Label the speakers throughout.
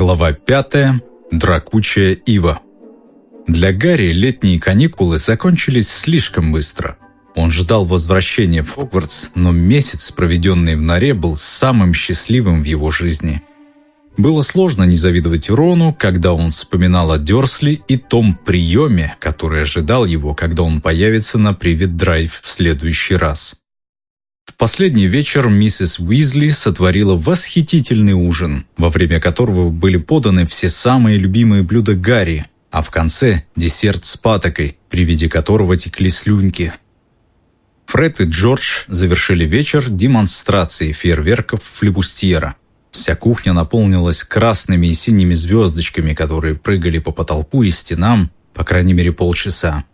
Speaker 1: Глава 5. Дракучая ива. Для Гарри летние каникулы закончились слишком быстро. Он ждал возвращения в Хогвартс, но месяц, проведенный в норе, был самым счастливым в его жизни. Было сложно не завидовать Рону, когда он вспоминал о Дёрсли и том приеме, который ожидал его, когда он появится на Привет-драйв в следующий раз. В последний вечер миссис Уизли сотворила восхитительный ужин, во время которого были поданы все самые любимые блюда Гарри, а в конце – десерт с патокой, при виде которого текли слюнки. Фред и Джордж завершили вечер демонстрацией фейерверков флебустьера. Вся кухня наполнилась красными и синими звездочками, которые прыгали по потолку и стенам, по крайней мере полчаса.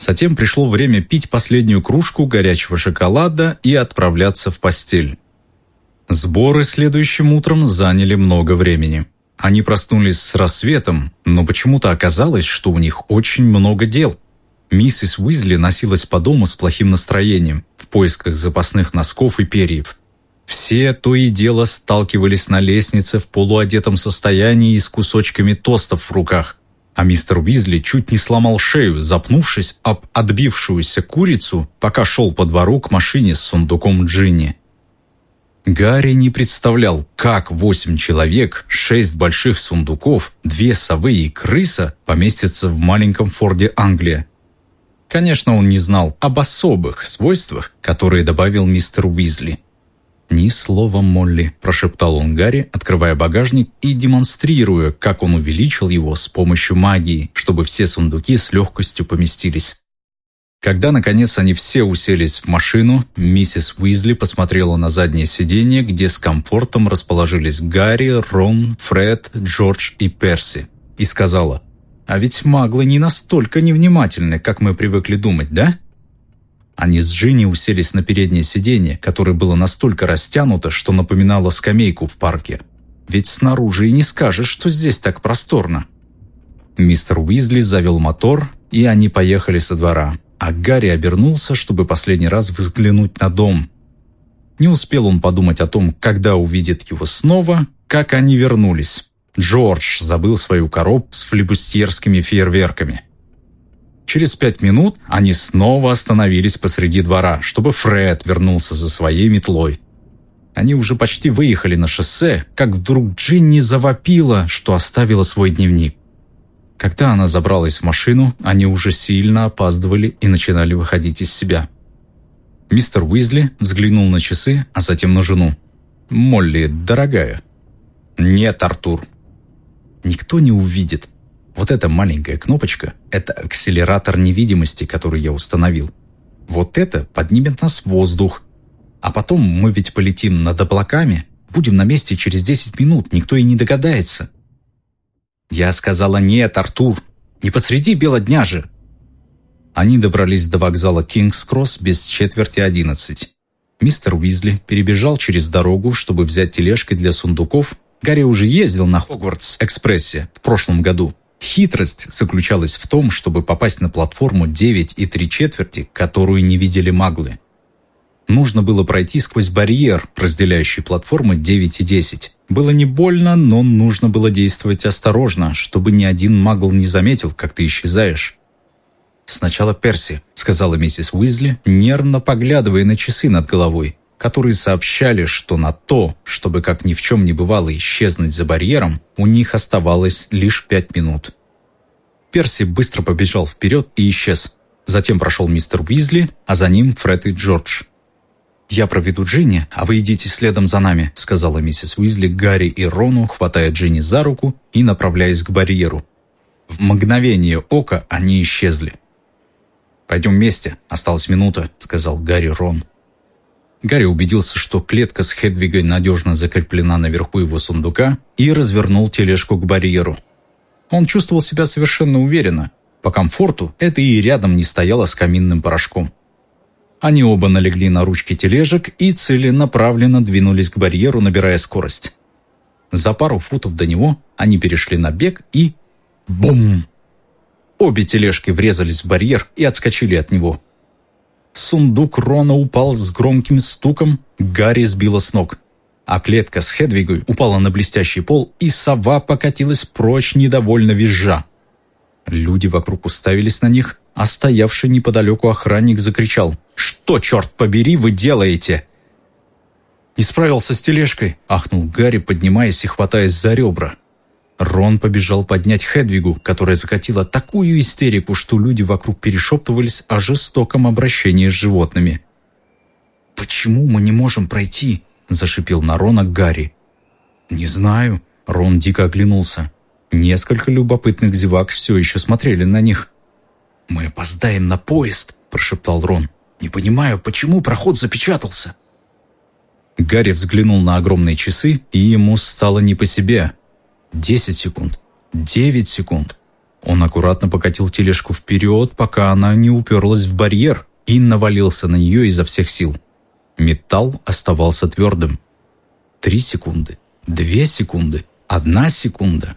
Speaker 1: Затем пришло время пить последнюю кружку горячего шоколада и отправляться в постель. Сборы следующим утром заняли много времени. Они проснулись с рассветом, но почему-то оказалось, что у них очень много дел. Миссис Уизли носилась по дому с плохим настроением, в поисках запасных носков и перьев. Все то и дело сталкивались на лестнице в полуодетом состоянии и с кусочками тостов в руках а мистер Уизли чуть не сломал шею, запнувшись об отбившуюся курицу, пока шел по двору к машине с сундуком Джинни. Гарри не представлял, как восемь человек, шесть больших сундуков, две совы и крыса поместятся в маленьком форде Англия. Конечно, он не знал об особых свойствах, которые добавил мистер Уизли – «Ни слова, Молли», – прошептал он Гарри, открывая багажник и демонстрируя, как он увеличил его с помощью магии, чтобы все сундуки с легкостью поместились. Когда, наконец, они все уселись в машину, миссис Уизли посмотрела на заднее сиденье, где с комфортом расположились Гарри, Рон, Фред, Джордж и Перси, и сказала, «А ведь маглы не настолько невнимательны, как мы привыкли думать, да?» Они с Джинни уселись на переднее сиденье, которое было настолько растянуто, что напоминало скамейку в парке. Ведь снаружи и не скажешь, что здесь так просторно. Мистер Уизли завел мотор, и они поехали со двора, а Гарри обернулся, чтобы последний раз взглянуть на дом. Не успел он подумать о том, когда увидит его снова, как они вернулись. Джордж забыл свою коробку с флебустьерскими фейерверками – Через пять минут они снова остановились посреди двора, чтобы Фред вернулся за своей метлой. Они уже почти выехали на шоссе, как вдруг Джинни завопила, что оставила свой дневник. Когда она забралась в машину, они уже сильно опаздывали и начинали выходить из себя. Мистер Уизли взглянул на часы, а затем на жену. «Молли, дорогая». «Нет, Артур». «Никто не увидит. Вот эта маленькая кнопочка – это акселератор невидимости, который я установил. Вот это поднимет нас в воздух. А потом мы ведь полетим над облаками, будем на месте через 10 минут, никто и не догадается. Я сказала «нет, Артур, не посреди бела дня же». Они добрались до вокзала Кингс-Кросс без четверти одиннадцать. Мистер Уизли перебежал через дорогу, чтобы взять тележки для сундуков. Гарри уже ездил на Хогвартс-экспрессе в прошлом году. Хитрость заключалась в том, чтобы попасть на платформу 9 и 3 четверти, которую не видели маглы. Нужно было пройти сквозь барьер, разделяющий платформы 9 и 10. Было не больно, но нужно было действовать осторожно, чтобы ни один магл не заметил, как ты исчезаешь. «Сначала Перси», — сказала миссис Уизли, нервно поглядывая на часы над головой которые сообщали, что на то, чтобы как ни в чем не бывало исчезнуть за барьером, у них оставалось лишь пять минут. Перси быстро побежал вперед и исчез. Затем прошел мистер Уизли, а за ним Фред и Джордж. «Я проведу Джинни, а вы идите следом за нами», сказала миссис Уизли Гарри и Рону, хватая Джинни за руку и направляясь к барьеру. В мгновение ока они исчезли. «Пойдем вместе, осталась минута», — сказал Гарри Рон. Гарри убедился, что клетка с Хедвигой надежно закреплена наверху его сундука и развернул тележку к барьеру. Он чувствовал себя совершенно уверенно. По комфорту это и рядом не стояло с каминным порошком. Они оба налегли на ручки тележек и целенаправленно двинулись к барьеру, набирая скорость. За пару футов до него они перешли на бег и... Бум! Обе тележки врезались в барьер и отскочили от него. Сундук Рона упал с громким стуком, Гарри сбило с ног. а клетка с Хедвигой упала на блестящий пол, и сова покатилась прочь, недовольно визжа. Люди вокруг уставились на них, а стоявший неподалеку охранник закричал «Что, черт побери, вы делаете?» «Не справился с тележкой», — ахнул Гарри, поднимаясь и хватаясь за ребра. Рон побежал поднять Хедвигу, которая закатила такую истерику, что люди вокруг перешептывались о жестоком обращении с животными. «Почему мы не можем пройти?» – зашипел на Рона Гарри. «Не знаю». Рон дико оглянулся. Несколько любопытных зевак все еще смотрели на них. «Мы опоздаем на поезд», – прошептал Рон. «Не понимаю, почему проход запечатался?» Гарри взглянул на огромные часы, и ему стало не по себе. Десять секунд. Девять секунд. Он аккуратно покатил тележку вперед, пока она не уперлась в барьер и навалился на нее изо всех сил. Металл оставался твердым. Три секунды. Две секунды. Одна секунда.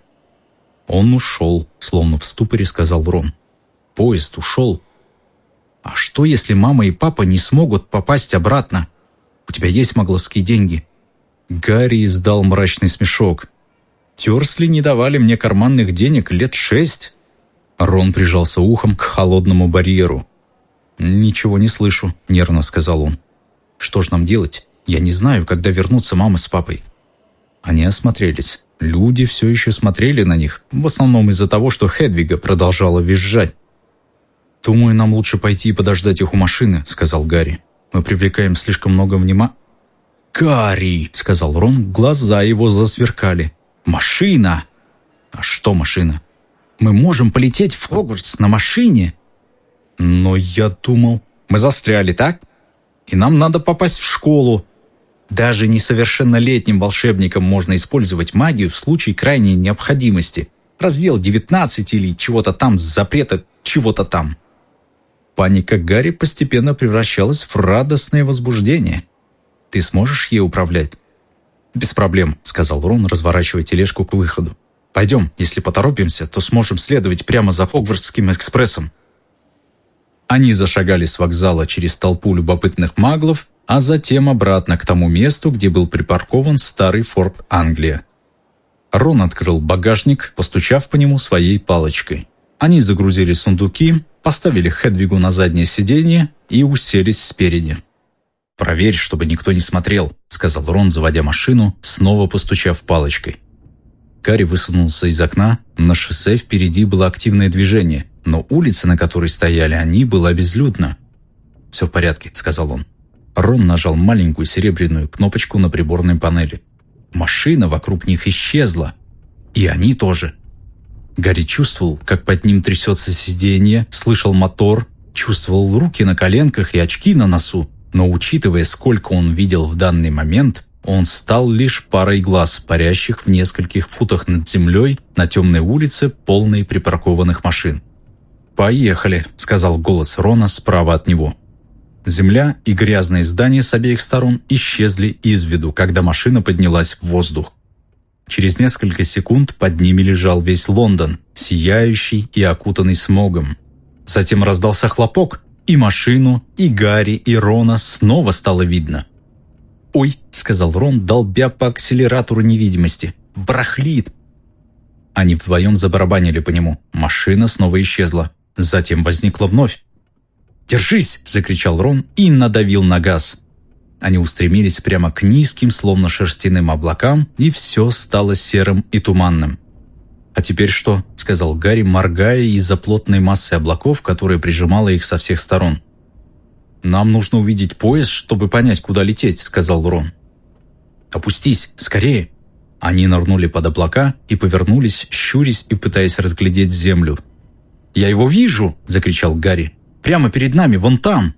Speaker 1: Он ушел, словно в ступоре сказал Рон. Поезд ушел. А что, если мама и папа не смогут попасть обратно? У тебя есть магловские деньги?» Гарри издал мрачный смешок. Терсли не давали мне карманных денег лет шесть». Рон прижался ухом к холодному барьеру. «Ничего не слышу», — нервно сказал он. «Что ж нам делать? Я не знаю, когда вернутся мама с папой». Они осмотрелись. Люди все еще смотрели на них, в основном из-за того, что Хедвига продолжала визжать. «Думаю, нам лучше пойти и подождать их у машины», — сказал Гарри. Мы привлекаем слишком много внимания». «Гарри!» — сказал Рон, глаза его засверкали. «Машина!» «А что машина?» «Мы можем полететь в Хогвартс на машине!» «Но я думал...» «Мы застряли, так? И нам надо попасть в школу. Даже несовершеннолетним волшебникам можно использовать магию в случае крайней необходимости. Раздел 19 или чего-то там, запрета чего-то там». Паника Гарри постепенно превращалась в радостное возбуждение. «Ты сможешь ей управлять?» «Без проблем», — сказал Рон, разворачивая тележку к выходу. «Пойдем, если поторопимся, то сможем следовать прямо за Хогвартским экспрессом». Они зашагали с вокзала через толпу любопытных маглов, а затем обратно к тому месту, где был припаркован старый форт Англия. Рон открыл багажник, постучав по нему своей палочкой. Они загрузили сундуки, поставили Хедвигу на заднее сиденье и уселись спереди. «Проверь, чтобы никто не смотрел», — сказал Рон, заводя машину, снова постучав палочкой. Карри высунулся из окна. На шоссе впереди было активное движение, но улица, на которой стояли они, была безлюдна. «Все в порядке», — сказал он. Рон нажал маленькую серебряную кнопочку на приборной панели. Машина вокруг них исчезла. И они тоже. Гарри чувствовал, как под ним трясется сиденье, слышал мотор, чувствовал руки на коленках и очки на носу, но учитывая, сколько он видел в данный момент, он стал лишь парой глаз, парящих в нескольких футах над землей на темной улице, полной припаркованных машин. «Поехали», — сказал голос Рона справа от него. Земля и грязные здания с обеих сторон исчезли из виду, когда машина поднялась в воздух. Через несколько секунд под ними лежал весь Лондон, сияющий и окутанный смогом. Затем раздался хлопок, и машину, и Гарри, и Рона снова стало видно. «Ой», — сказал Рон, долбя по акселератору невидимости, — «барахлит». Они вдвоем забарабанили по нему. Машина снова исчезла. Затем возникла вновь. «Держись!» — закричал Рон и надавил на газ. Они устремились прямо к низким, словно шерстяным облакам, и все стало серым и туманным. «А теперь что?» – сказал Гарри, моргая из-за плотной массы облаков, которая прижимала их со всех сторон. «Нам нужно увидеть поезд, чтобы понять, куда лететь», – сказал Рон. «Опустись, скорее!» Они нырнули под облака и повернулись, щурясь и пытаясь разглядеть землю. «Я его вижу!» – закричал Гарри. «Прямо перед нами, вон там!»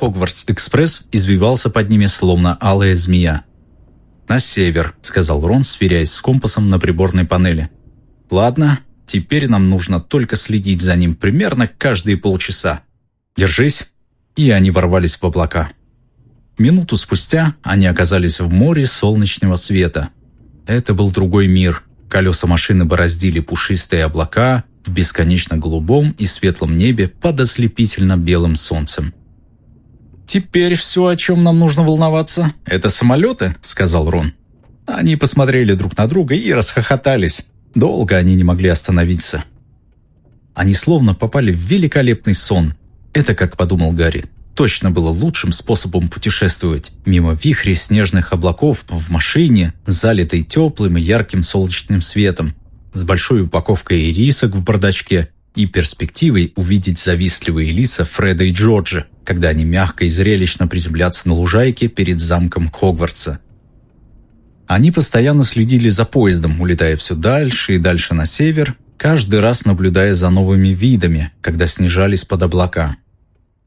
Speaker 1: Хогвартс-экспресс извивался под ними, словно алая змея. «На север», — сказал Рон, сверяясь с компасом на приборной панели. «Ладно, теперь нам нужно только следить за ним примерно каждые полчаса. Держись!» И они ворвались в облака. Минуту спустя они оказались в море солнечного света. Это был другой мир. Колеса машины бороздили пушистые облака в бесконечно голубом и светлом небе под ослепительно белым солнцем. «Теперь все, о чем нам нужно волноваться, это самолеты», — сказал Рон. Они посмотрели друг на друга и расхохотались. Долго они не могли остановиться. Они словно попали в великолепный сон. Это, как подумал Гарри, точно было лучшим способом путешествовать. Мимо вихрей снежных облаков в машине, залитой теплым и ярким солнечным светом, с большой упаковкой ирисок в бардачке и перспективой увидеть завистливые лица Фреда и Джорджа, когда они мягко и зрелищно приземлятся на лужайке перед замком Хогвартса. Они постоянно следили за поездом, улетая все дальше и дальше на север, каждый раз наблюдая за новыми видами, когда снижались под облака.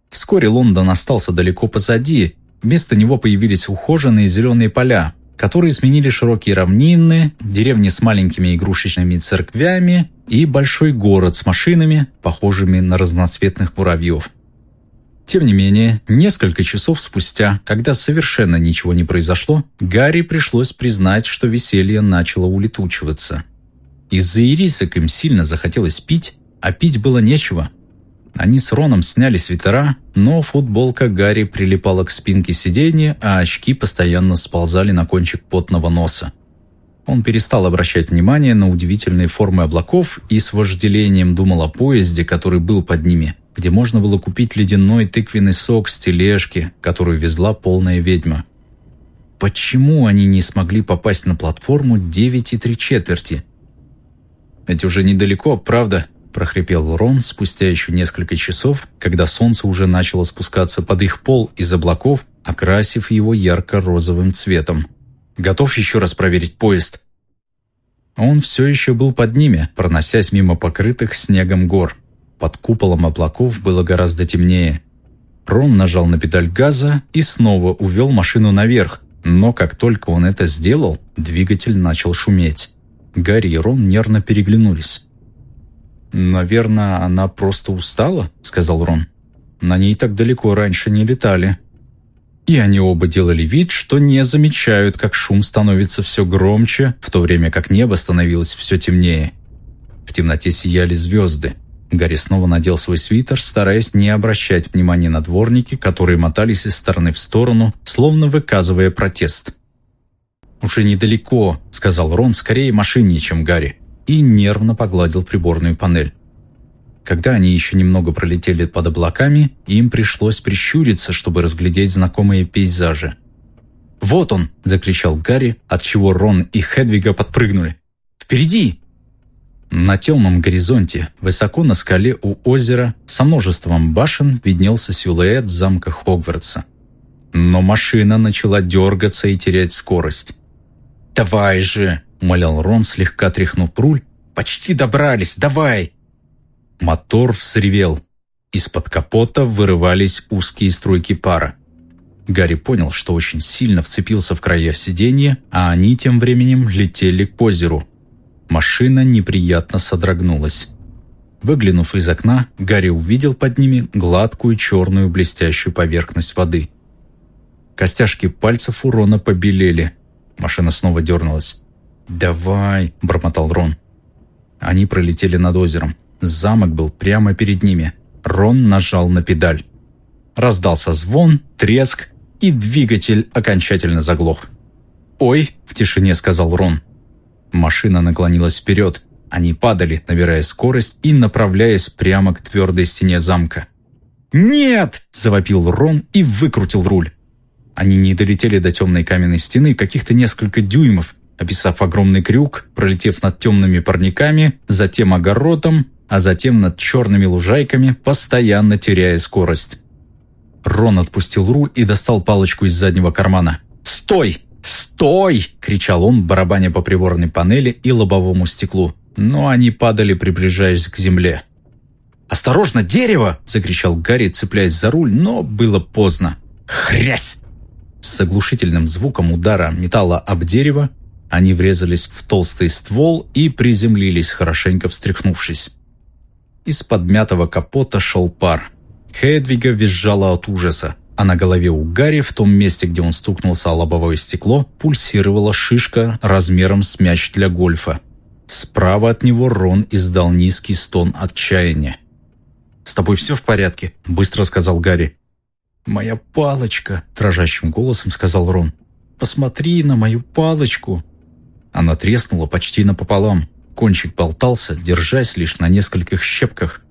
Speaker 1: Вскоре Лондон остался далеко позади, вместо него появились ухоженные зеленые поля, которые сменили широкие равнины, деревни с маленькими игрушечными церквями и большой город с машинами, похожими на разноцветных муравьев. Тем не менее, несколько часов спустя, когда совершенно ничего не произошло, Гарри пришлось признать, что веселье начало улетучиваться. Из-за ирисок им сильно захотелось пить, а пить было нечего. Они с Роном сняли свитера, но футболка Гарри прилипала к спинке сиденья, а очки постоянно сползали на кончик потного носа. Он перестал обращать внимание на удивительные формы облаков и с вожделением думал о поезде, который был под ними, где можно было купить ледяной тыквенный сок с тележки, которую везла полная ведьма. Почему они не смогли попасть на платформу 9 и три четверти? «Ведь уже недалеко, правда?» прохрипел Рон спустя еще несколько часов, когда солнце уже начало спускаться под их пол из облаков, окрасив его ярко-розовым цветом. «Готов еще раз проверить поезд?» Он все еще был под ними, проносясь мимо покрытых снегом гор. Под куполом облаков было гораздо темнее. Рон нажал на педаль газа и снова увел машину наверх, но как только он это сделал, двигатель начал шуметь. Гарри и Рон нервно переглянулись. «Наверное, она просто устала», — сказал Рон. «На ней так далеко раньше не летали». И они оба делали вид, что не замечают, как шум становится все громче, в то время как небо становилось все темнее. В темноте сияли звезды. Гарри снова надел свой свитер, стараясь не обращать внимания на дворники, которые мотались из стороны в сторону, словно выказывая протест. «Уже недалеко», — сказал Рон, скорее машине, чем Гарри и нервно погладил приборную панель. Когда они еще немного пролетели под облаками, им пришлось прищуриться, чтобы разглядеть знакомые пейзажи. «Вот он!» – закричал Гарри, отчего Рон и Хедвига подпрыгнули. «Впереди!» На темном горизонте, высоко на скале у озера, со множеством башен виднелся силуэт замка Хогвартса. Но машина начала дергаться и терять скорость. «Давай же!» – умолял Рон, слегка тряхнув руль. «Почти добрались, давай!» Мотор взревел. Из-под капота вырывались узкие струйки пара. Гарри понял, что очень сильно вцепился в края сиденья, а они тем временем летели к озеру. Машина неприятно содрогнулась. Выглянув из окна, Гарри увидел под ними гладкую черную блестящую поверхность воды. Костяшки пальцев у Рона побелели. Машина снова дернулась. «Давай!» – бормотал Рон. Они пролетели над озером. Замок был прямо перед ними. Рон нажал на педаль. Раздался звон, треск, и двигатель окончательно заглох. «Ой!» – в тишине сказал Рон. Машина наклонилась вперед. Они падали, набирая скорость и направляясь прямо к твердой стене замка. «Нет!» – завопил Рон и выкрутил руль. Они не долетели до темной каменной стены каких-то несколько дюймов, описав огромный крюк, пролетев над темными парниками, затем огородом, а затем над черными лужайками, постоянно теряя скорость. Рон отпустил руль и достал палочку из заднего кармана. «Стой! Стой!» – кричал он, барабаня по приборной панели и лобовому стеклу. Но они падали, приближаясь к земле. «Осторожно, дерево!» – закричал Гарри, цепляясь за руль, но было поздно. «Хрясь!» С оглушительным звуком удара металла об дерево они врезались в толстый ствол и приземлились, хорошенько встряхнувшись. Из подмятого капота шел пар. Хедвига визжала от ужаса, а на голове у Гарри, в том месте, где он стукнулся о лобовое стекло, пульсировала шишка размером с мяч для гольфа. Справа от него Рон издал низкий стон отчаяния. «С тобой все в порядке?» – быстро сказал Гарри. «Моя палочка», — дрожащим голосом сказал Рон. «Посмотри на мою палочку». Она треснула почти напополам. Кончик болтался, держась лишь на нескольких щепках.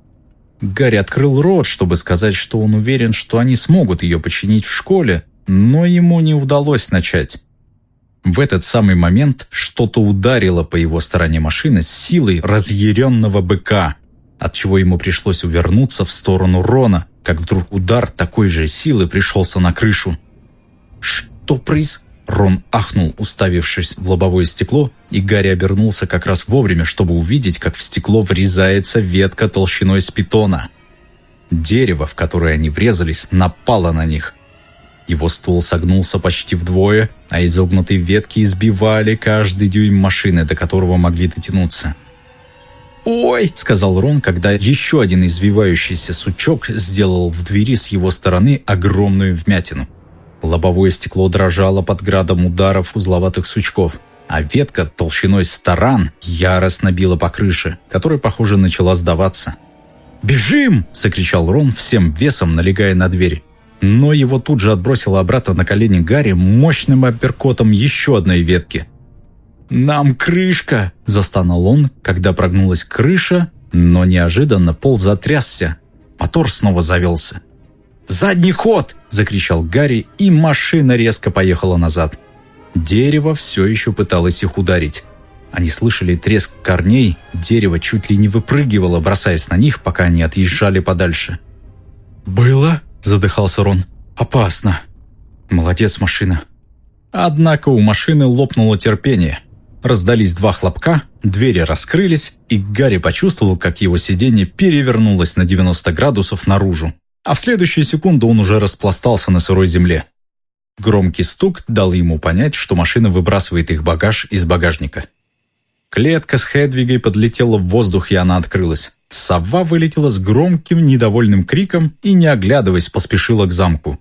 Speaker 1: Гарри открыл рот, чтобы сказать, что он уверен, что они смогут ее починить в школе, но ему не удалось начать. В этот самый момент что-то ударило по его стороне машины с силой разъяренного быка, отчего ему пришлось увернуться в сторону Рона, как вдруг удар такой же силы пришелся на крышу. «Что проис...» Рон ахнул, уставившись в лобовое стекло, и Гарри обернулся как раз вовремя, чтобы увидеть, как в стекло врезается ветка толщиной с питона. Дерево, в которое они врезались, напало на них. Его ствол согнулся почти вдвое, а изогнутые ветки избивали каждый дюйм машины, до которого могли дотянуться. «Ой!» — сказал Рон, когда еще один извивающийся сучок сделал в двери с его стороны огромную вмятину. Лобовое стекло дрожало под градом ударов узловатых сучков, а ветка толщиной с таран яростно била по крыше, которая, похоже, начала сдаваться. «Бежим!» – закричал Рон, всем весом налегая на дверь. Но его тут же отбросило обратно на колени Гарри мощным апперкотом еще одной ветки. «Нам крышка!» – застонал он, когда прогнулась крыша, но неожиданно пол затрясся. Мотор снова завелся. «Задний ход!» – закричал Гарри, и машина резко поехала назад. Дерево все еще пыталось их ударить. Они слышали треск корней, дерево чуть ли не выпрыгивало, бросаясь на них, пока они отъезжали подальше. «Было?» – задыхался Рон. «Опасно». «Молодец, машина». Однако у машины лопнуло терпение. Раздались два хлопка, двери раскрылись, и Гарри почувствовал, как его сиденье перевернулось на 90 градусов наружу а в следующую секунду он уже распластался на сырой земле. Громкий стук дал ему понять, что машина выбрасывает их багаж из багажника. Клетка с Хедвигой подлетела в воздух, и она открылась. Сова вылетела с громким недовольным криком и, не оглядываясь, поспешила к замку.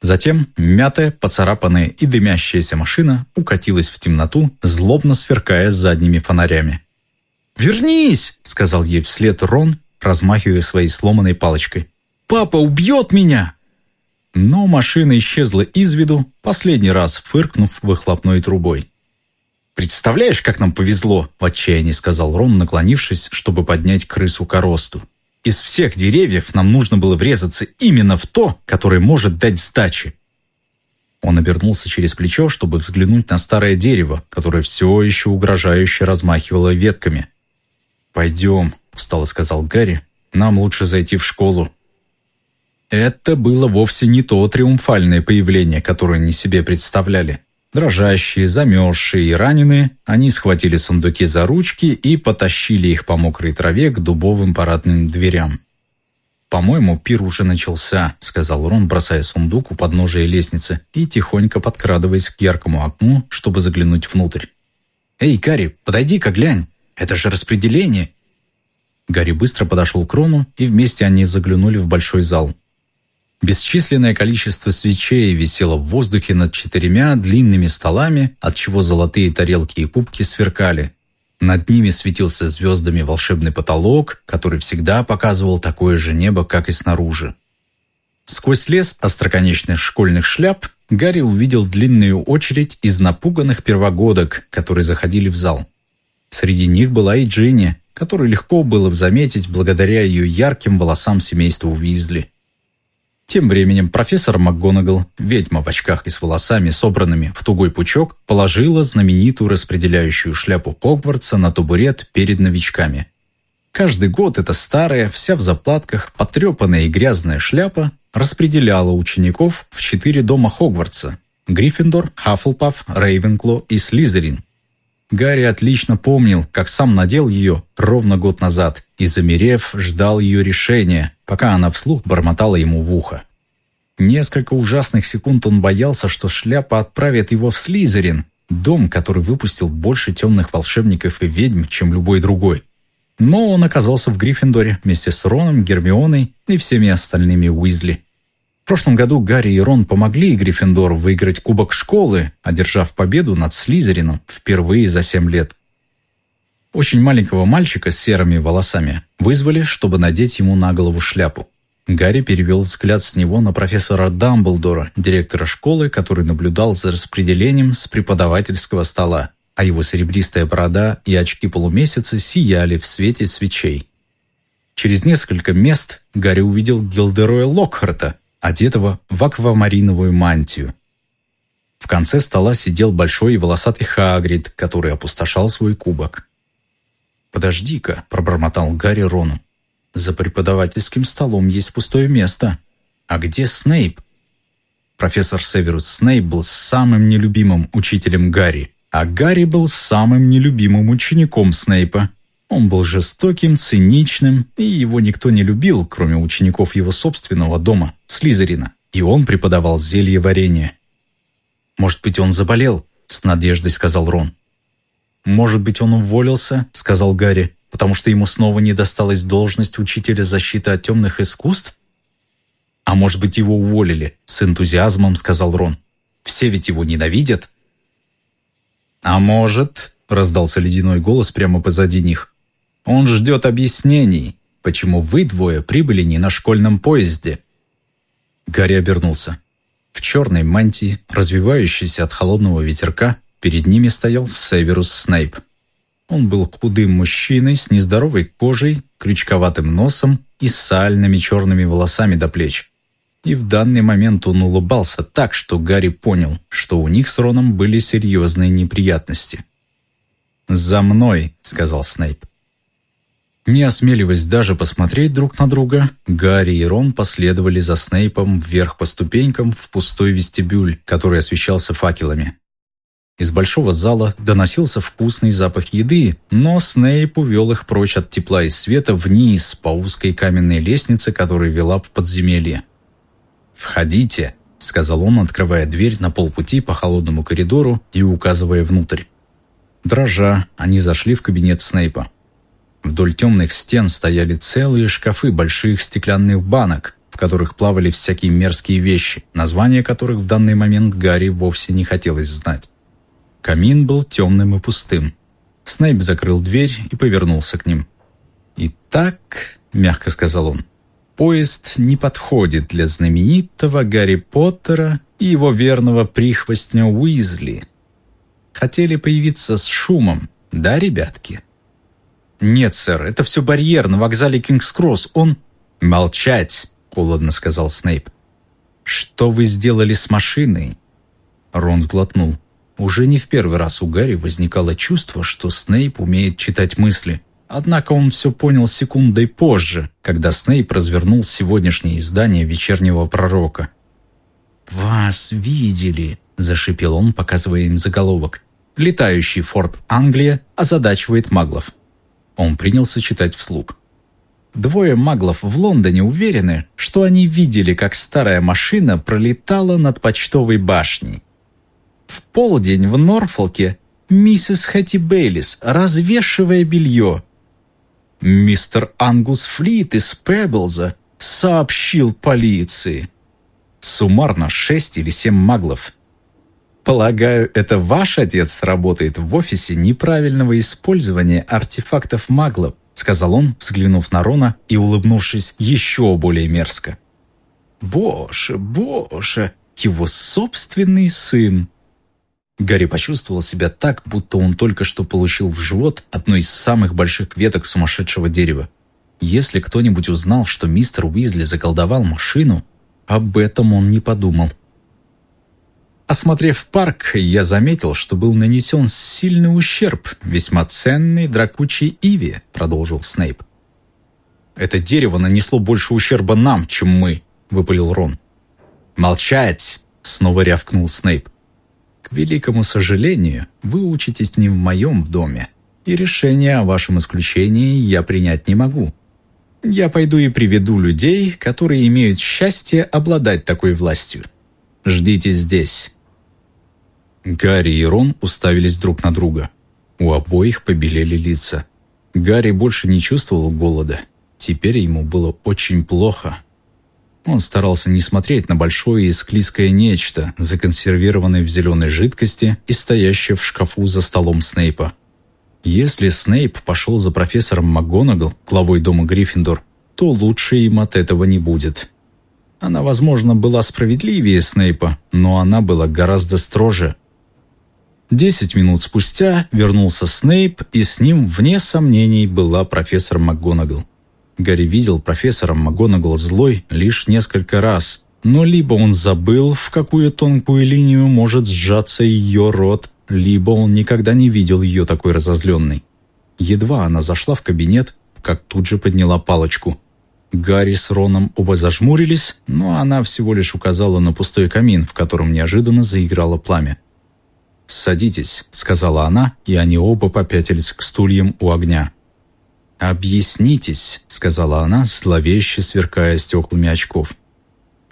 Speaker 1: Затем мятая, поцарапанная и дымящаяся машина укатилась в темноту, злобно сверкая задними фонарями. «Вернись!» — сказал ей вслед Рон, размахивая своей сломанной палочкой. Папа убьет меня!» Но машина исчезла из виду, последний раз фыркнув выхлопной трубой. «Представляешь, как нам повезло!» – в отчаянии сказал Рон, наклонившись, чтобы поднять крысу к росту. «Из всех деревьев нам нужно было врезаться именно в то, которое может дать сдачи». Он обернулся через плечо, чтобы взглянуть на старое дерево, которое все еще угрожающе размахивало ветками. «Пойдем», – устало сказал Гарри, – «нам лучше зайти в школу. Это было вовсе не то триумфальное появление, которое они себе представляли. Дрожащие, замерзшие и раненые, они схватили сундуки за ручки и потащили их по мокрой траве к дубовым парадным дверям. «По-моему, пир уже начался», — сказал Рон, бросая сундук у подножия лестницы и тихонько подкрадываясь к яркому окну, чтобы заглянуть внутрь. «Эй, Гарри, подойди-ка, глянь! Это же распределение!» Гарри быстро подошел к Рону, и вместе они заглянули в большой зал. Бесчисленное количество свечей висело в воздухе над четырьмя длинными столами, отчего золотые тарелки и кубки сверкали. Над ними светился звездами волшебный потолок, который всегда показывал такое же небо, как и снаружи. Сквозь лес остроконечных школьных шляп Гарри увидел длинную очередь из напуганных первогодок, которые заходили в зал. Среди них была и Джинни, которую легко было заметить благодаря ее ярким волосам семейства Уизли. Тем временем профессор МакГонагал, ведьма в очках и с волосами, собранными в тугой пучок, положила знаменитую распределяющую шляпу Хогвартса на табурет перед новичками. Каждый год эта старая, вся в заплатках, потрепанная и грязная шляпа распределяла учеников в четыре дома Хогвартса – Гриффиндор, Хаффлпаф, Рейвенкло и Слизерин. Гарри отлично помнил, как сам надел ее ровно год назад и, замерев, ждал ее решения, пока она вслух бормотала ему в ухо. Несколько ужасных секунд он боялся, что шляпа отправит его в Слизерин, дом, который выпустил больше темных волшебников и ведьм, чем любой другой. Но он оказался в Гриффиндоре вместе с Роном, Гермионой и всеми остальными Уизли. Прошлом году Гарри и Рон помогли Гриффиндору выиграть Кубок школы, одержав победу над Слизерином впервые за семь лет. Очень маленького мальчика с серыми волосами вызвали, чтобы надеть ему на голову шляпу. Гарри перевел взгляд с него на профессора Дамблдора, директора школы, который наблюдал за распределением с преподавательского стола, а его серебристая борода и очки полумесяца сияли в свете свечей. Через несколько мест Гарри увидел Гилдероя Локхарта, одетого в аквамариновую мантию. В конце стола сидел большой и волосатый Хагрид, который опустошал свой кубок. «Подожди-ка», — пробормотал Гарри Рону. «За преподавательским столом есть пустое место. А где Снейп?» Профессор Северус Снейп был самым нелюбимым учителем Гарри, а Гарри был самым нелюбимым учеником Снейпа. Он был жестоким, циничным, и его никто не любил, кроме учеников его собственного дома, Слизерина, и он преподавал зелье варенье. «Может быть, он заболел?» — с надеждой сказал Рон. «Может быть, он уволился?» — сказал Гарри, «потому что ему снова не досталась должность учителя защиты от темных искусств?» «А может быть, его уволили?» — с энтузиазмом сказал Рон. «Все ведь его ненавидят». «А может...» — раздался ледяной голос прямо позади них. «Он ждет объяснений, почему вы двое прибыли не на школьном поезде». Гарри обернулся. В черной мантии, развивающейся от холодного ветерка, перед ними стоял Северус Снейп. Он был худым мужчиной с нездоровой кожей, крючковатым носом и сальными черными волосами до плеч. И в данный момент он улыбался так, что Гарри понял, что у них с Роном были серьезные неприятности. «За мной», — сказал Снейп. Не осмеливаясь даже посмотреть друг на друга, Гарри и Рон последовали за Снейпом вверх по ступенькам в пустой вестибюль, который освещался факелами. Из большого зала доносился вкусный запах еды, но Снейп увел их прочь от тепла и света вниз по узкой каменной лестнице, которая вела в подземелье. «Входите», — сказал он, открывая дверь на полпути по холодному коридору и указывая внутрь. Дрожа, они зашли в кабинет Снейпа. Вдоль темных стен стояли целые шкафы больших стеклянных банок, в которых плавали всякие мерзкие вещи, названия которых в данный момент Гарри вовсе не хотелось знать. Камин был темным и пустым. Снейп закрыл дверь и повернулся к ним. «Итак», — мягко сказал он, — «поезд не подходит для знаменитого Гарри Поттера и его верного прихвостня Уизли. Хотели появиться с шумом, да, ребятки?» «Нет, сэр, это все барьер на вокзале Кингс-Кросс. Он...» «Молчать!» — холодно сказал Снейп. «Что вы сделали с машиной?» Рон сглотнул. Уже не в первый раз у Гарри возникало чувство, что Снейп умеет читать мысли. Однако он все понял секундой позже, когда Снейп развернул сегодняшнее издание «Вечернего пророка». «Вас видели!» – зашипел он, показывая им заголовок. «Летающий форт Англия озадачивает маглов». Он принялся читать вслух. Двое маглов в Лондоне уверены, что они видели, как старая машина пролетала над почтовой башней. В полдень в Норфолке миссис Хэти Бейлис, развешивая белье. Мистер Ангус Флит из Пеблза сообщил полиции. Суммарно шесть или семь маглов – Полагаю, это ваш отец работает в офисе неправильного использования артефактов маглов, сказал он, взглянув на Рона и улыбнувшись еще более мерзко. Боже, боже, его собственный сын. Гарри почувствовал себя так, будто он только что получил в живот одну из самых больших веток сумасшедшего дерева. Если кто-нибудь узнал, что мистер Уизли заколдовал машину, об этом он не подумал. Осмотрев парк, я заметил, что был нанесен сильный ущерб весьма ценной дракучей иве, продолжил Снейп. «Это дерево нанесло больше ущерба нам, чем мы», — выпалил Рон. «Молчать!» — снова рявкнул Снейп. «К великому сожалению, вы учитесь не в моем доме, и решение о вашем исключении я принять не могу. Я пойду и приведу людей, которые имеют счастье обладать такой властью. Ждите здесь». Гарри и Рон уставились друг на друга. У обоих побелели лица. Гарри больше не чувствовал голода. Теперь ему было очень плохо. Он старался не смотреть на большое и склизкое нечто, законсервированное в зеленой жидкости и стоящее в шкафу за столом Снейпа. Если Снейп пошел за профессором МакГонагал, главой дома Гриффиндор, то лучше им от этого не будет. Она, возможно, была справедливее Снейпа, но она была гораздо строже. Десять минут спустя вернулся Снейп, и с ним, вне сомнений, была профессор МакГонагал. Гарри видел профессора МакГонагал злой лишь несколько раз, но либо он забыл, в какую тонкую линию может сжаться ее рот, либо он никогда не видел ее такой разозленной. Едва она зашла в кабинет, как тут же подняла палочку. Гарри с Роном оба зажмурились, но она всего лишь указала на пустой камин, в котором неожиданно заиграло пламя. «Садитесь», — сказала она, и они оба попятились к стульям у огня. «Объяснитесь», — сказала она, зловеще сверкая стеклами очков.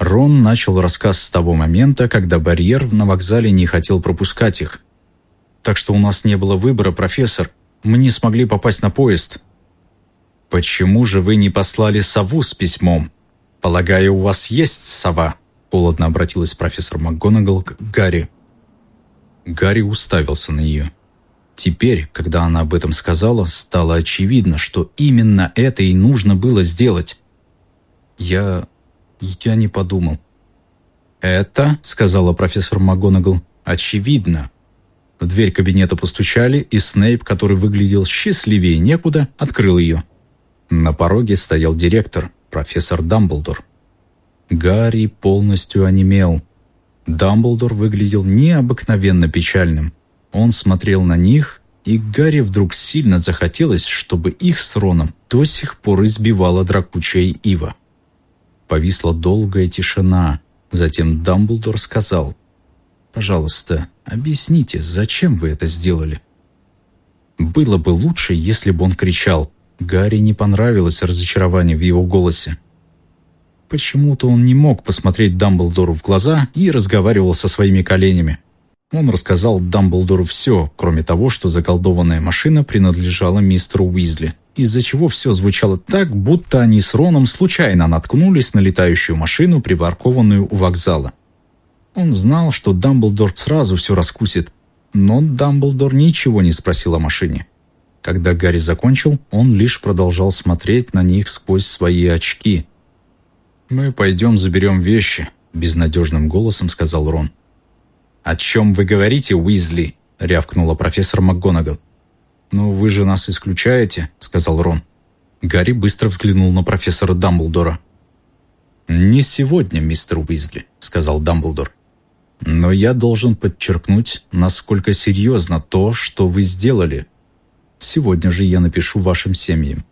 Speaker 1: Рон начал рассказ с того момента, когда барьер на вокзале не хотел пропускать их. «Так что у нас не было выбора, профессор. Мы не смогли попасть на поезд». «Почему же вы не послали сову с письмом? Полагаю, у вас есть сова?» Холодно обратилась профессор МакГонагал к Гарри. Гарри уставился на нее. Теперь, когда она об этом сказала, стало очевидно, что именно это и нужно было сделать. «Я... я не подумал». «Это, — сказала профессор МакГонагал, — очевидно». В дверь кабинета постучали, и Снейп, который выглядел счастливее некуда, открыл ее. На пороге стоял директор, профессор Дамблдор. Гарри полностью онемел. Дамблдор выглядел необыкновенно печальным. Он смотрел на них, и Гарри вдруг сильно захотелось, чтобы их с Роном до сих пор избивала дракучая ива. Повисла долгая тишина. Затем Дамблдор сказал, «Пожалуйста, объясните, зачем вы это сделали?» Было бы лучше, если бы он кричал, Гарри не понравилось разочарование в его голосе. Почему-то он не мог посмотреть Дамблдору в глаза и разговаривал со своими коленями. Он рассказал Дамблдору все, кроме того, что заколдованная машина принадлежала мистеру Уизли, из-за чего все звучало так, будто они с Роном случайно наткнулись на летающую машину, припаркованную у вокзала. Он знал, что Дамблдор сразу все раскусит, но Дамблдор ничего не спросил о машине. Когда Гарри закончил, он лишь продолжал смотреть на них сквозь свои очки. «Мы пойдем заберем вещи», — безнадежным голосом сказал Рон. «О чем вы говорите, Уизли?» — рявкнула профессор МакГонагал. «Ну, вы же нас исключаете», — сказал Рон. Гарри быстро взглянул на профессора Дамблдора. «Не сегодня, мистер Уизли», — сказал Дамблдор. «Но я должен подчеркнуть, насколько серьезно то, что вы сделали, Сегодня же я напишу вашим семьям.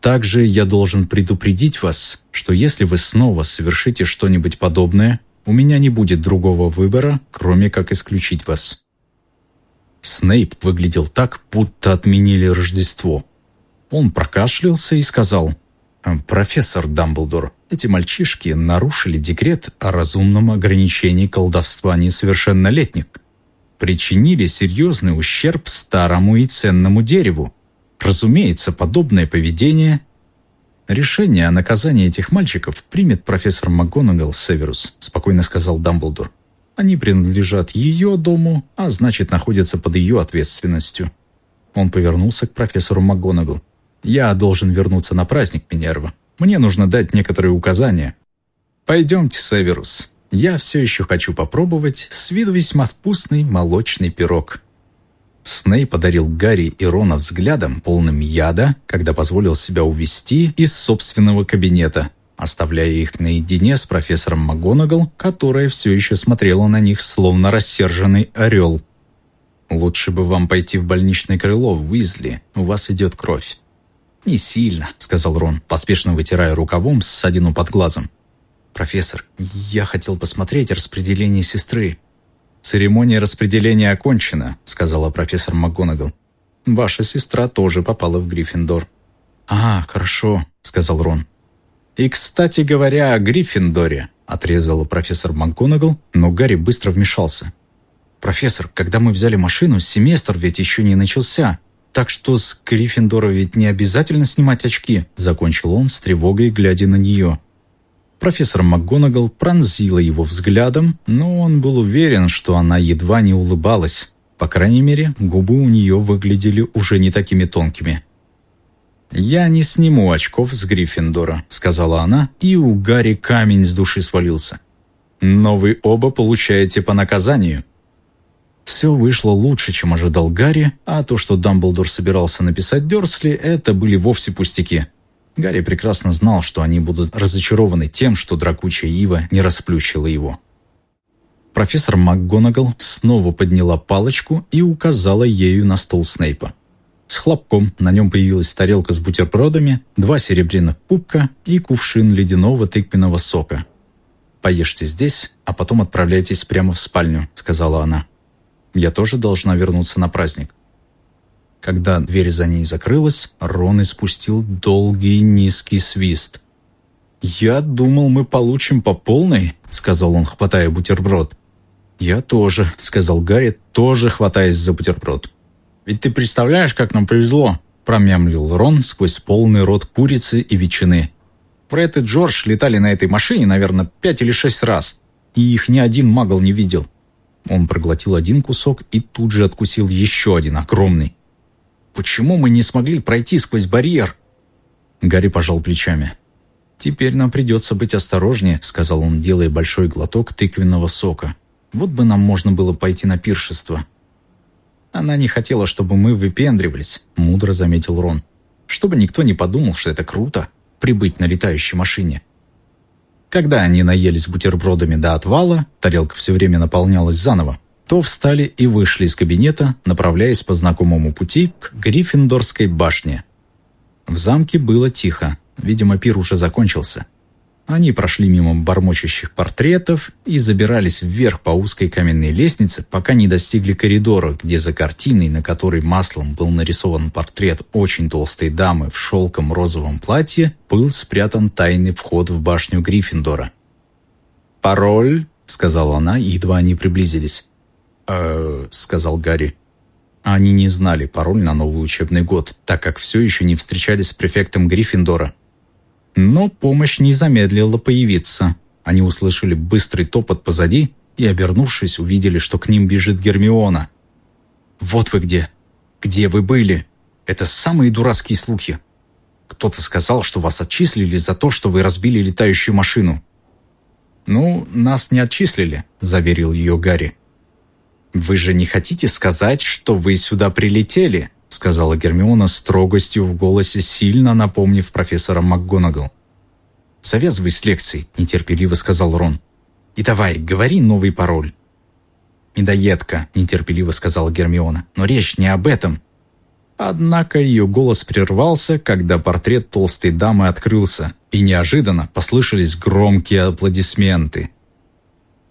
Speaker 1: Также я должен предупредить вас, что если вы снова совершите что-нибудь подобное, у меня не будет другого выбора, кроме как исключить вас». Снейп выглядел так, будто отменили Рождество. Он прокашлялся и сказал, «Профессор Дамблдор, эти мальчишки нарушили декрет о разумном ограничении колдовства несовершеннолетних причинили серьезный ущерб старому и ценному дереву. Разумеется, подобное поведение... «Решение о наказании этих мальчиков примет профессор МакГонагал Северус», спокойно сказал Дамблдор. «Они принадлежат ее дому, а значит, находятся под ее ответственностью». Он повернулся к профессору МакГонагал. «Я должен вернуться на праздник, Минерва. Мне нужно дать некоторые указания». «Пойдемте, Северус», я все еще хочу попробовать с виду весьма вкусный молочный пирог». Сней подарил Гарри и Рона взглядом, полным яда, когда позволил себя увести из собственного кабинета, оставляя их наедине с профессором МакГонагал, которая все еще смотрела на них, словно рассерженный орел. «Лучше бы вам пойти в больничное крыло, Уизли, у вас идет кровь». «Не сильно», — сказал Рон, поспешно вытирая рукавом ссадину под глазом. «Профессор, я хотел посмотреть распределение сестры». «Церемония распределения окончена», — сказала профессор МакГонагал. «Ваша сестра тоже попала в Гриффиндор». «А, хорошо», — сказал Рон. «И, кстати говоря, о Гриффиндоре», — отрезала профессор МакГонагал, но Гарри быстро вмешался. «Профессор, когда мы взяли машину, семестр ведь еще не начался, так что с Гриффиндора ведь не обязательно снимать очки», — закончил он с тревогой, глядя на нее. Профессор МакГонагал пронзила его взглядом, но он был уверен, что она едва не улыбалась. По крайней мере, губы у нее выглядели уже не такими тонкими. «Я не сниму очков с Гриффиндора», — сказала она, и у Гарри камень с души свалился. «Но вы оба получаете по наказанию». Все вышло лучше, чем ожидал Гарри, а то, что Дамблдор собирался написать Дёрсли, это были вовсе пустяки. Гарри прекрасно знал, что они будут разочарованы тем, что дракучая ива не расплющила его. Профессор МакГонагал снова подняла палочку и указала ею на стол Снейпа. С хлопком на нем появилась тарелка с бутербродами, два серебряных кубка и кувшин ледяного тыквенного сока. «Поешьте здесь, а потом отправляйтесь прямо в спальню», — сказала она. «Я тоже должна вернуться на праздник». Когда дверь за ней закрылась, Рон испустил долгий низкий свист. «Я думал, мы получим по полной», — сказал он, хватая бутерброд. «Я тоже», — сказал Гарри, тоже хватаясь за бутерброд. Ведь ты представляешь, как нам повезло!» промямлил Рон сквозь полный рот курицы и ветчины. Фред и Джордж летали на этой машине, наверное, пять или шесть раз, и их ни один магл не видел. Он проглотил один кусок и тут же откусил еще один, огромный. «Почему мы не смогли пройти сквозь барьер?» Гарри пожал плечами. «Теперь нам придется быть осторожнее», — сказал он, делая большой глоток тыквенного сока. «Вот бы нам можно было пойти на пиршество». «Она не хотела, чтобы мы выпендривались», — мудро заметил Рон. «Чтобы никто не подумал, что это круто — прибыть на летающей машине». Когда они наелись бутербродами до отвала, тарелка все время наполнялась заново, то встали и вышли из кабинета, направляясь по знакомому пути к Гриффиндорской башне. В замке было тихо, видимо, пир уже закончился. Они прошли мимо бормочущих портретов и забирались вверх по узкой каменной лестнице, пока не достигли коридора, где за картиной, на которой маслом был нарисован портрет очень толстой дамы в шелком розовом платье, был спрятан тайный вход в башню Гриффиндора. «Пароль?» — сказала она, едва они приблизились. «Э-э», сказал Гарри. Они не знали пароль на новый учебный год, так как все еще не встречались с префектом Гриффиндора. Но помощь не замедлила появиться. Они услышали быстрый топот позади и, обернувшись, увидели, что к ним бежит Гермиона. «Вот вы где! Где вы были? Это самые дурацкие слухи. Кто-то сказал, что вас отчислили за то, что вы разбили летающую машину». «Ну, нас не отчислили», — заверил ее Гарри. «Вы же не хотите сказать, что вы сюда прилетели?» — сказала Гермиона строгостью в голосе, сильно напомнив профессора МакГонагал. «Завязывай с лекцией», — нетерпеливо сказал Рон. «И давай, говори новый пароль». «Медоедка», — нетерпеливо сказала Гермиона. «Но речь не об этом». Однако ее голос прервался, когда портрет толстой дамы открылся, и неожиданно послышались громкие аплодисменты.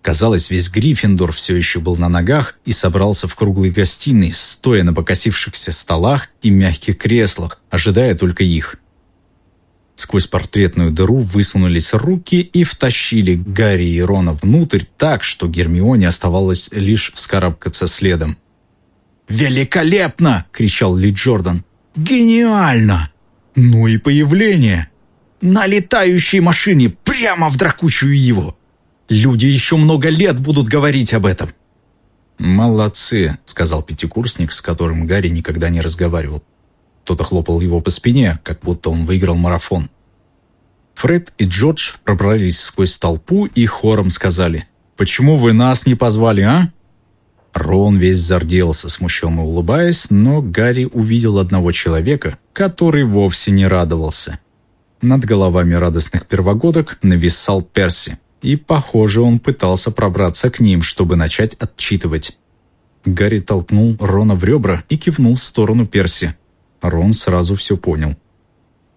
Speaker 1: Казалось, весь Гриффиндор все еще был на ногах и собрался в круглой гостиной, стоя на покосившихся столах и мягких креслах, ожидая только их. Сквозь портретную дыру высунулись руки и втащили Гарри и Рона внутрь так, что Гермионе оставалось лишь вскарабкаться следом. «Великолепно!» — кричал Ли Джордан. «Гениально! Ну и появление! На летающей машине прямо в дракучую его!» Люди еще много лет будут говорить об этом». «Молодцы», — сказал пятикурсник, с которым Гарри никогда не разговаривал. Кто-то хлопал его по спине, как будто он выиграл марафон. Фред и Джордж пробрались сквозь толпу и хором сказали «Почему вы нас не позвали, а?» Рон весь зарделся, смущенно улыбаясь, но Гарри увидел одного человека, который вовсе не радовался. Над головами радостных первогодок нависал Перси и, похоже, он пытался пробраться к ним, чтобы начать отчитывать. Гарри толкнул Рона в ребра и кивнул в сторону Перси. Рон сразу все понял.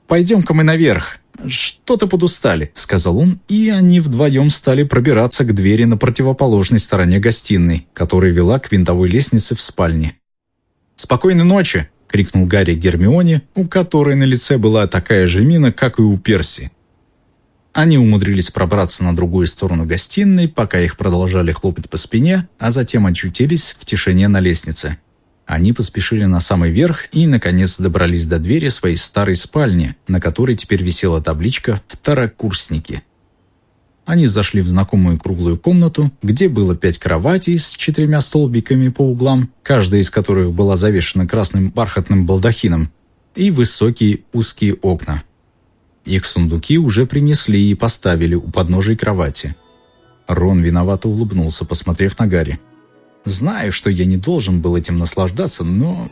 Speaker 1: «Пойдем-ка мы наверх. Что-то подустали», — сказал он, и они вдвоем стали пробираться к двери на противоположной стороне гостиной, которая вела к винтовой лестнице в спальне. «Спокойной ночи!» — крикнул Гарри Гермионе, у которой на лице была такая же мина, как и у Перси. Они умудрились пробраться на другую сторону гостиной, пока их продолжали хлопать по спине, а затем очутились в тишине на лестнице. Они поспешили на самый верх и, наконец, добрались до двери своей старой спальни, на которой теперь висела табличка «Второкурсники». Они зашли в знакомую круглую комнату, где было пять кроватей с четырьмя столбиками по углам, каждая из которых была завешена красным бархатным балдахином, и высокие узкие окна. Их сундуки уже принесли и поставили у подножия кровати. Рон виновато улыбнулся, посмотрев на Гарри. «Знаю, что я не должен был этим наслаждаться, но...»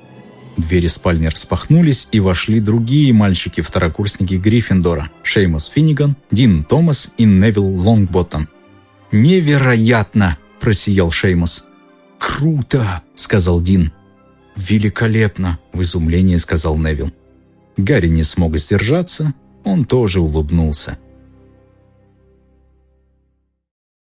Speaker 1: Двери спальни распахнулись, и вошли другие мальчики-второкурсники Гриффиндора – Шеймус Финниган, Дин Томас и Невил Лонгботтом. «Невероятно!» – просиял Шеймус. «Круто!» – сказал Дин. «Великолепно!» – в изумлении сказал Невил. Гарри не смог сдержаться, он тоже улыбнулся.